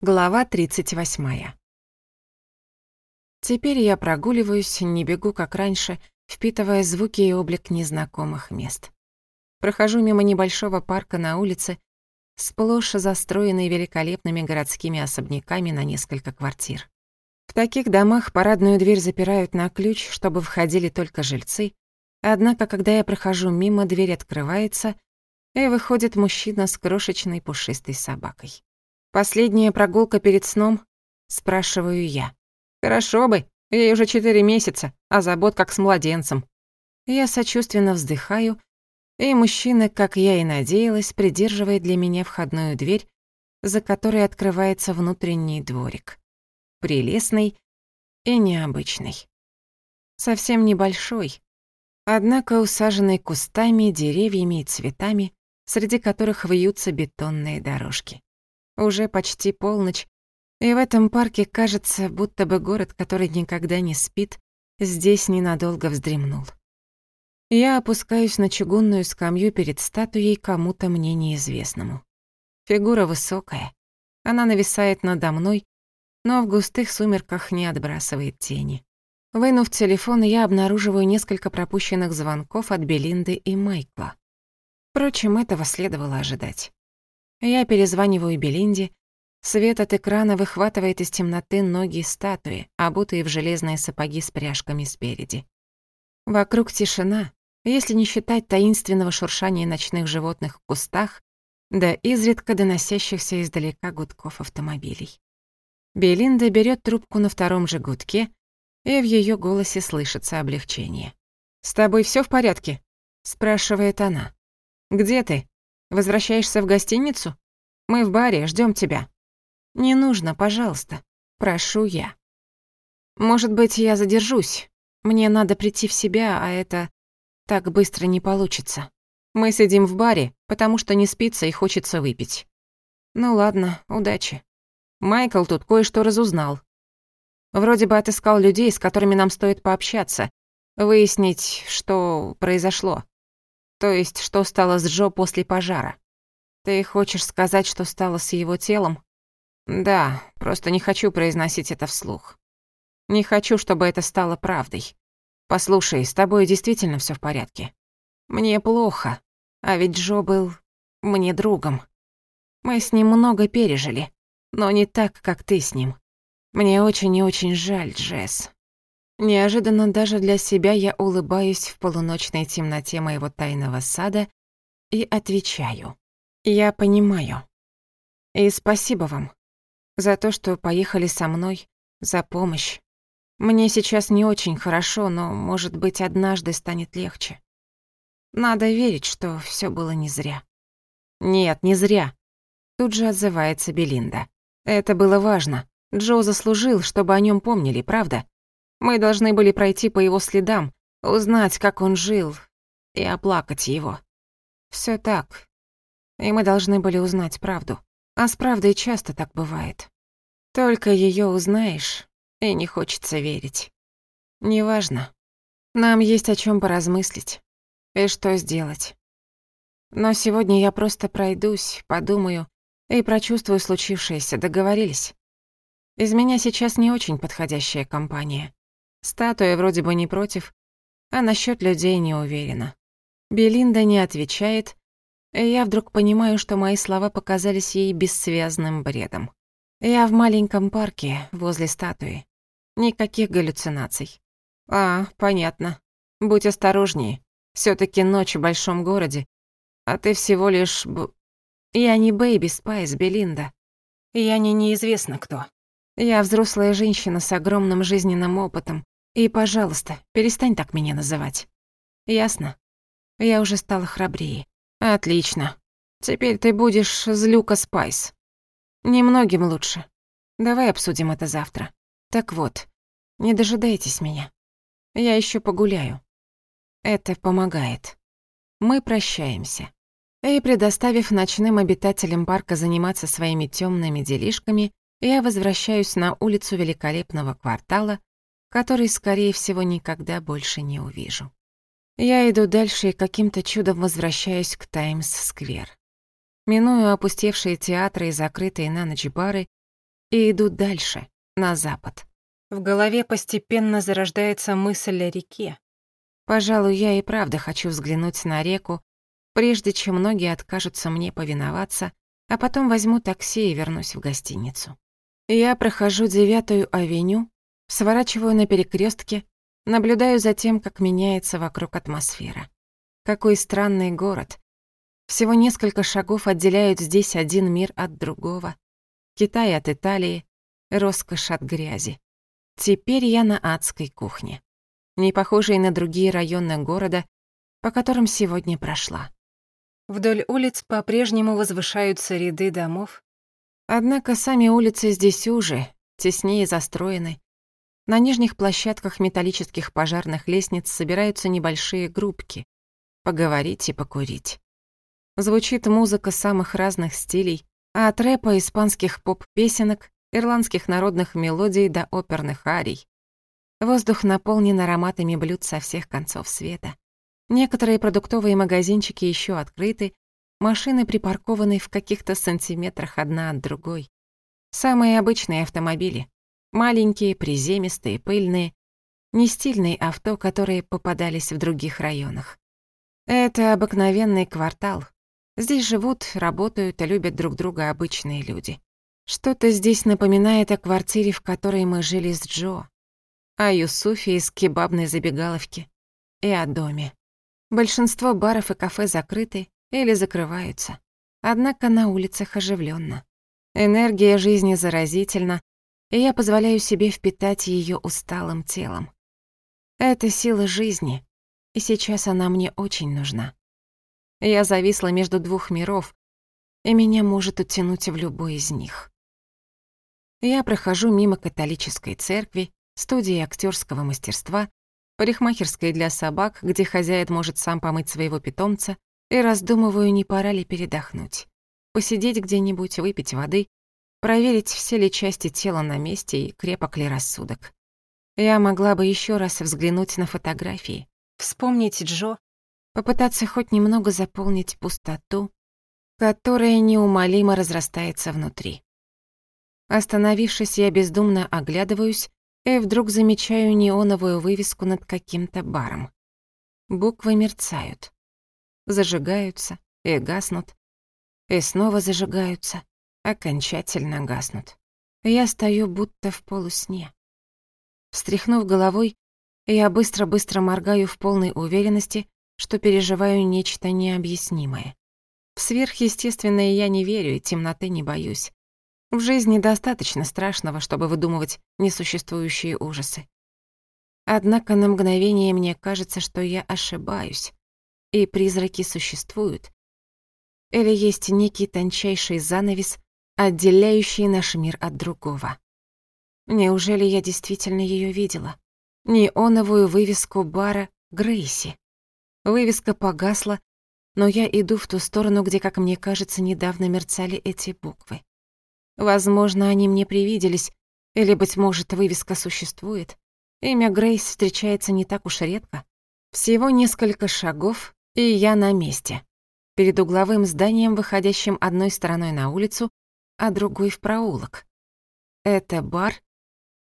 Глава 38. Теперь я прогуливаюсь, не бегу, как раньше, впитывая звуки и облик незнакомых мест. Прохожу мимо небольшого парка на улице, сплошь застроенный великолепными городскими особняками на несколько квартир. В таких домах парадную дверь запирают на ключ, чтобы входили только жильцы, однако, когда я прохожу мимо, дверь открывается, и выходит мужчина с крошечной пушистой собакой. Последняя прогулка перед сном?» — спрашиваю я. «Хорошо бы. Ей уже четыре месяца, а забот как с младенцем». Я сочувственно вздыхаю, и мужчина, как я и надеялась, придерживает для меня входную дверь, за которой открывается внутренний дворик. Прелестный и необычный. Совсем небольшой, однако усаженный кустами, деревьями и цветами, среди которых вьются бетонные дорожки. Уже почти полночь, и в этом парке кажется, будто бы город, который никогда не спит, здесь ненадолго вздремнул. Я опускаюсь на чугунную скамью перед статуей кому-то мне неизвестному. Фигура высокая. Она нависает надо мной, но в густых сумерках не отбрасывает тени. Вынув телефон, я обнаруживаю несколько пропущенных звонков от Белинды и Майкла. Впрочем, этого следовало ожидать. Я перезваниваю Белинде. Свет от экрана выхватывает из темноты ноги статуи, обутые в железные сапоги с пряжками спереди. Вокруг тишина, если не считать таинственного шуршания ночных животных в кустах, да изредка доносящихся издалека гудков автомобилей. Белинда берет трубку на втором же гудке, и в ее голосе слышится облегчение. «С тобой все в порядке?» — спрашивает она. «Где ты?» Возвращаешься в гостиницу? Мы в баре, ждем тебя». «Не нужно, пожалуйста. Прошу я». «Может быть, я задержусь. Мне надо прийти в себя, а это так быстро не получится. Мы сидим в баре, потому что не спится и хочется выпить». «Ну ладно, удачи». Майкл тут кое-что разузнал. Вроде бы отыскал людей, с которыми нам стоит пообщаться, выяснить, что произошло. То есть, что стало с Джо после пожара? Ты хочешь сказать, что стало с его телом? Да, просто не хочу произносить это вслух. Не хочу, чтобы это стало правдой. Послушай, с тобой действительно все в порядке. Мне плохо, а ведь Джо был мне другом. Мы с ним много пережили, но не так, как ты с ним. Мне очень и очень жаль, Джесс. Неожиданно даже для себя я улыбаюсь в полуночной темноте моего тайного сада и отвечаю. Я понимаю. И спасибо вам за то, что поехали со мной, за помощь. Мне сейчас не очень хорошо, но, может быть, однажды станет легче. Надо верить, что все было не зря. Нет, не зря. Тут же отзывается Белинда. Это было важно. Джо заслужил, чтобы о нем помнили, правда? Мы должны были пройти по его следам, узнать, как он жил, и оплакать его. Все так. И мы должны были узнать правду. А с правдой часто так бывает. Только ее узнаешь, и не хочется верить. Неважно. Нам есть о чем поразмыслить и что сделать. Но сегодня я просто пройдусь, подумаю и прочувствую случившееся, договорились. Из меня сейчас не очень подходящая компания. Статуя вроде бы не против, а насчет людей не уверена. Белинда не отвечает, и я вдруг понимаю, что мои слова показались ей бессвязным бредом. Я в маленьком парке, возле статуи. Никаких галлюцинаций. А, понятно. Будь осторожнее. все таки ночь в большом городе, а ты всего лишь... Б... Я не Бэйби Спайс, Белинда. Я не неизвестно кто. Я взрослая женщина с огромным жизненным опытом. И, пожалуйста, перестань так меня называть. Ясно? Я уже стала храбрее. Отлично. Теперь ты будешь злюка Спайс. Немногим лучше. Давай обсудим это завтра. Так вот, не дожидайтесь меня. Я еще погуляю. Это помогает. Мы прощаемся. И, предоставив ночным обитателям парка заниматься своими темными делишками, я возвращаюсь на улицу великолепного квартала, который, скорее всего, никогда больше не увижу. Я иду дальше и каким-то чудом возвращаюсь к Таймс-сквер. Миную опустевшие театры и закрытые на ночь бары и иду дальше, на запад. В голове постепенно зарождается мысль о реке. Пожалуй, я и правда хочу взглянуть на реку, прежде чем многие откажутся мне повиноваться, а потом возьму такси и вернусь в гостиницу. Я прохожу девятую авеню, сворачиваю на перекрестке, наблюдаю за тем, как меняется вокруг атмосфера. Какой странный город. Всего несколько шагов отделяют здесь один мир от другого. Китай от Италии, роскошь от грязи. Теперь я на адской кухне, не похожей на другие районы города, по которым сегодня прошла. Вдоль улиц по-прежнему возвышаются ряды домов, Однако сами улицы здесь уже, теснее застроены. На нижних площадках металлических пожарных лестниц собираются небольшие группки. Поговорить и покурить. Звучит музыка самых разных стилей, а от рэпа, испанских поп-песенок, ирландских народных мелодий до оперных арий. Воздух наполнен ароматами блюд со всех концов света. Некоторые продуктовые магазинчики еще открыты, Машины припаркованы в каких-то сантиметрах одна от другой. Самые обычные автомобили. Маленькие, приземистые, пыльные. не стильные авто, которые попадались в других районах. Это обыкновенный квартал. Здесь живут, работают и любят друг друга обычные люди. Что-то здесь напоминает о квартире, в которой мы жили с Джо, о Юсуфе из кебабной забегаловки и о доме. Большинство баров и кафе закрыты, или закрываются. Однако на улицах оживленно. Энергия жизни заразительна, и я позволяю себе впитать ее усталым телом. Это сила жизни, и сейчас она мне очень нужна. Я зависла между двух миров, и меня может утянуть в любой из них. Я прохожу мимо католической церкви, студии актерского мастерства, парикмахерской для собак, где хозяин может сам помыть своего питомца, и раздумываю, не пора ли передохнуть. Посидеть где-нибудь, выпить воды, проверить все ли части тела на месте и крепок ли рассудок. Я могла бы еще раз взглянуть на фотографии, вспомнить Джо, попытаться хоть немного заполнить пустоту, которая неумолимо разрастается внутри. Остановившись, я бездумно оглядываюсь и вдруг замечаю неоновую вывеску над каким-то баром. Буквы мерцают зажигаются и гаснут, и снова зажигаются, окончательно гаснут. Я стою будто в полусне. Встряхнув головой, я быстро-быстро моргаю в полной уверенности, что переживаю нечто необъяснимое. В сверхъестественное я не верю и темноты не боюсь. В жизни достаточно страшного, чтобы выдумывать несуществующие ужасы. Однако на мгновение мне кажется, что я ошибаюсь, и призраки существуют. Или есть некий тончайший занавес, отделяющий наш мир от другого. Неужели я действительно ее видела? Неоновую вывеску бара «Грейси». Вывеска погасла, но я иду в ту сторону, где, как мне кажется, недавно мерцали эти буквы. Возможно, они мне привиделись, или, быть может, вывеска существует. Имя Грейс встречается не так уж редко. Всего несколько шагов, и я на месте. Перед угловым зданием, выходящим одной стороной на улицу, а другой в проулок. Это бар,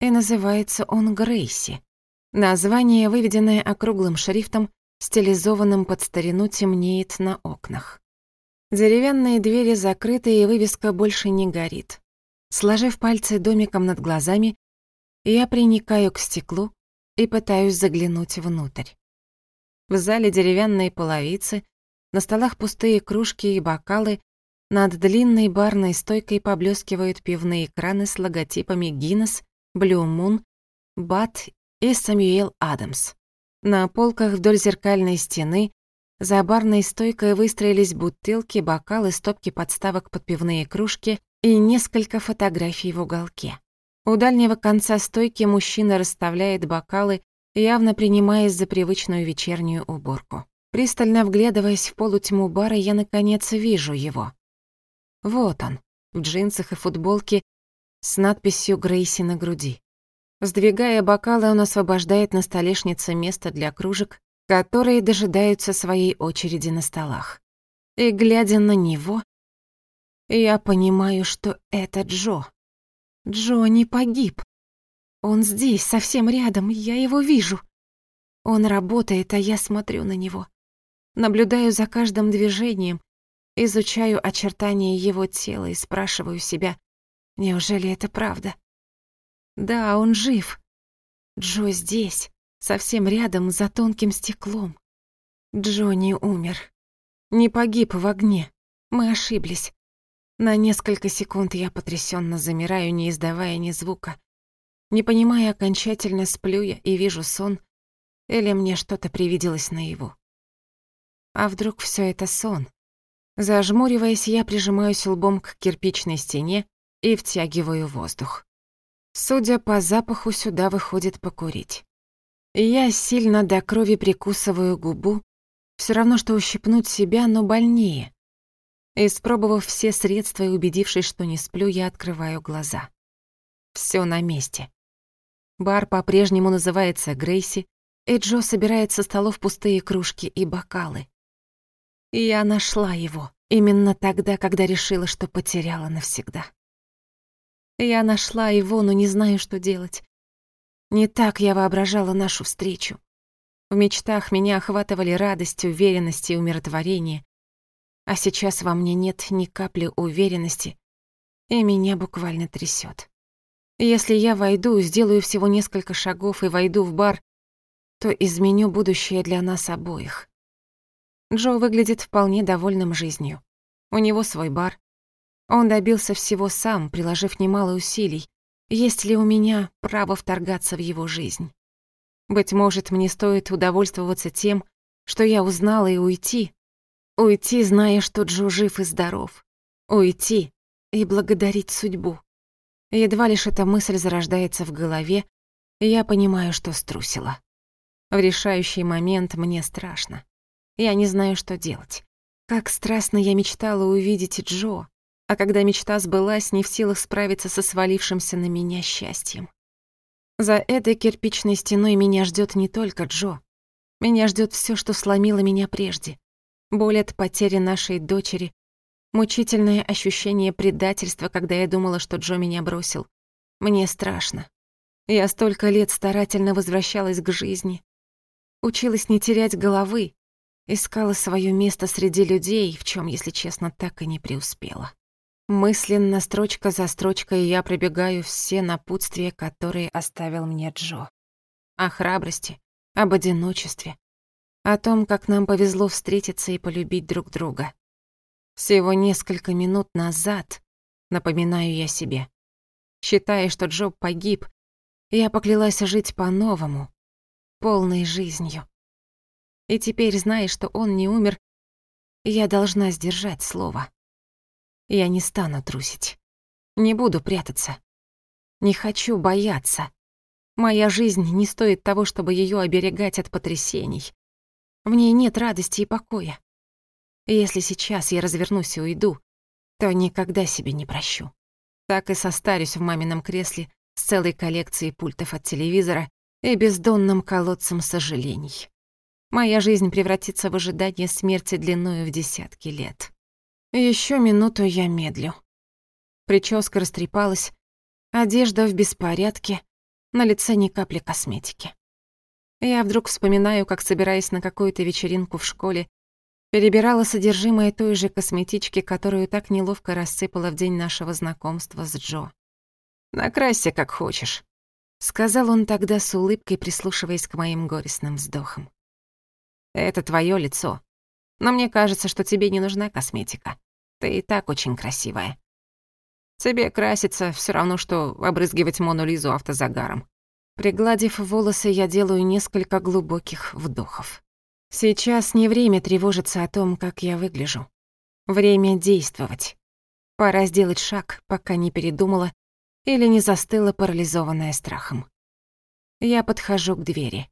и называется он Грейси. Название, выведенное округлым шрифтом, стилизованным под старину, темнеет на окнах. Деревянные двери закрыты, и вывеска больше не горит. Сложив пальцы домиком над глазами, я приникаю к стеклу и пытаюсь заглянуть внутрь в зале деревянные половицы, на столах пустые кружки и бокалы, над длинной барной стойкой поблескивают пивные краны с логотипами Guinness, Blue Moon, Бат и Samuel Adams. На полках вдоль зеркальной стены за барной стойкой выстроились бутылки, бокалы, стопки подставок под пивные кружки и несколько фотографий в уголке. У дальнего конца стойки мужчина расставляет бокалы явно принимаясь за привычную вечернюю уборку. Пристально вглядываясь в полутьму бара, я наконец вижу его. Вот он, в джинсах и футболке с надписью «Грейси» на груди. Сдвигая бокалы, он освобождает на столешнице место для кружек, которые дожидаются своей очереди на столах. И, глядя на него, я понимаю, что это Джо. Джо не погиб. Он здесь, совсем рядом, и я его вижу. Он работает, а я смотрю на него. Наблюдаю за каждым движением, изучаю очертания его тела и спрашиваю себя, неужели это правда? Да, он жив. Джо здесь, совсем рядом, за тонким стеклом. Джо не умер. Не погиб в огне. Мы ошиблись. На несколько секунд я потрясенно замираю, не издавая ни звука, не понимая окончательно, сплю я и вижу сон, или мне что-то привиделось наяву. А вдруг все это сон? Зажмуриваясь, я прижимаюсь лбом к кирпичной стене и втягиваю воздух. Судя по запаху, сюда выходит покурить. Я сильно до крови прикусываю губу, все равно, что ущипнуть себя, но больнее. Испробовав все средства и убедившись, что не сплю, я открываю глаза. Все на месте. Бар по-прежнему называется Грейси, и Джо собирает со столов пустые кружки и бокалы. Я нашла его именно тогда, когда решила, что потеряла навсегда. Я нашла его, но не знаю, что делать. Не так я воображала нашу встречу. В мечтах меня охватывали радость, уверенность и умиротворение. А сейчас во мне нет ни капли уверенности, и меня буквально трясёт. Если я войду, сделаю всего несколько шагов и войду в бар, то изменю будущее для нас обоих. Джо выглядит вполне довольным жизнью. У него свой бар. Он добился всего сам, приложив немало усилий. Есть ли у меня право вторгаться в его жизнь? Быть может, мне стоит удовольствоваться тем, что я узнала и уйти. Уйти, зная, что Джо жив и здоров. Уйти и благодарить судьбу. Едва лишь эта мысль зарождается в голове, я понимаю, что струсила. В решающий момент мне страшно. Я не знаю, что делать. Как страстно я мечтала увидеть Джо, а когда мечта сбылась, не в силах справиться со свалившимся на меня счастьем. За этой кирпичной стеной меня ждет не только Джо. Меня ждет все, что сломило меня прежде. Боль от потери нашей дочери, Мучительное ощущение предательства, когда я думала, что Джо меня бросил. Мне страшно. Я столько лет старательно возвращалась к жизни. Училась не терять головы. Искала свое место среди людей, в чем, если честно, так и не преуспела. Мысленно, строчка за строчкой, я пробегаю все напутствия, которые оставил мне Джо. О храбрости, об одиночестве, о том, как нам повезло встретиться и полюбить друг друга. Всего несколько минут назад, напоминаю я себе. Считая, что Джоб погиб, я поклялась жить по-новому, полной жизнью. И теперь, зная, что он не умер, я должна сдержать слово. Я не стану трусить. Не буду прятаться. Не хочу бояться. Моя жизнь не стоит того, чтобы ее оберегать от потрясений. В ней нет радости и покоя. Если сейчас я развернусь и уйду, то никогда себе не прощу. Так и состарюсь в мамином кресле с целой коллекцией пультов от телевизора и бездонным колодцем сожалений. Моя жизнь превратится в ожидание смерти длиною в десятки лет. Еще минуту я медлю. Прическа растрепалась, одежда в беспорядке, на лице ни капли косметики. Я вдруг вспоминаю, как собираясь на какую-то вечеринку в школе Перебирала содержимое той же косметички, которую так неловко рассыпала в день нашего знакомства с Джо. «Накрасься как хочешь», — сказал он тогда с улыбкой, прислушиваясь к моим горестным вздохам. «Это твое лицо. Но мне кажется, что тебе не нужна косметика. Ты и так очень красивая. Тебе краситься все равно, что обрызгивать Мону Лизу автозагаром». Пригладив волосы, я делаю несколько глубоких вдохов. Сейчас не время тревожиться о том, как я выгляжу. Время действовать. Пора сделать шаг, пока не передумала или не застыла, парализованная страхом. Я подхожу к двери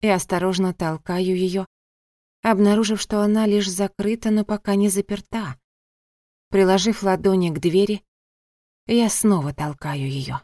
и осторожно толкаю ее, обнаружив, что она лишь закрыта, но пока не заперта. Приложив ладони к двери, я снова толкаю ее.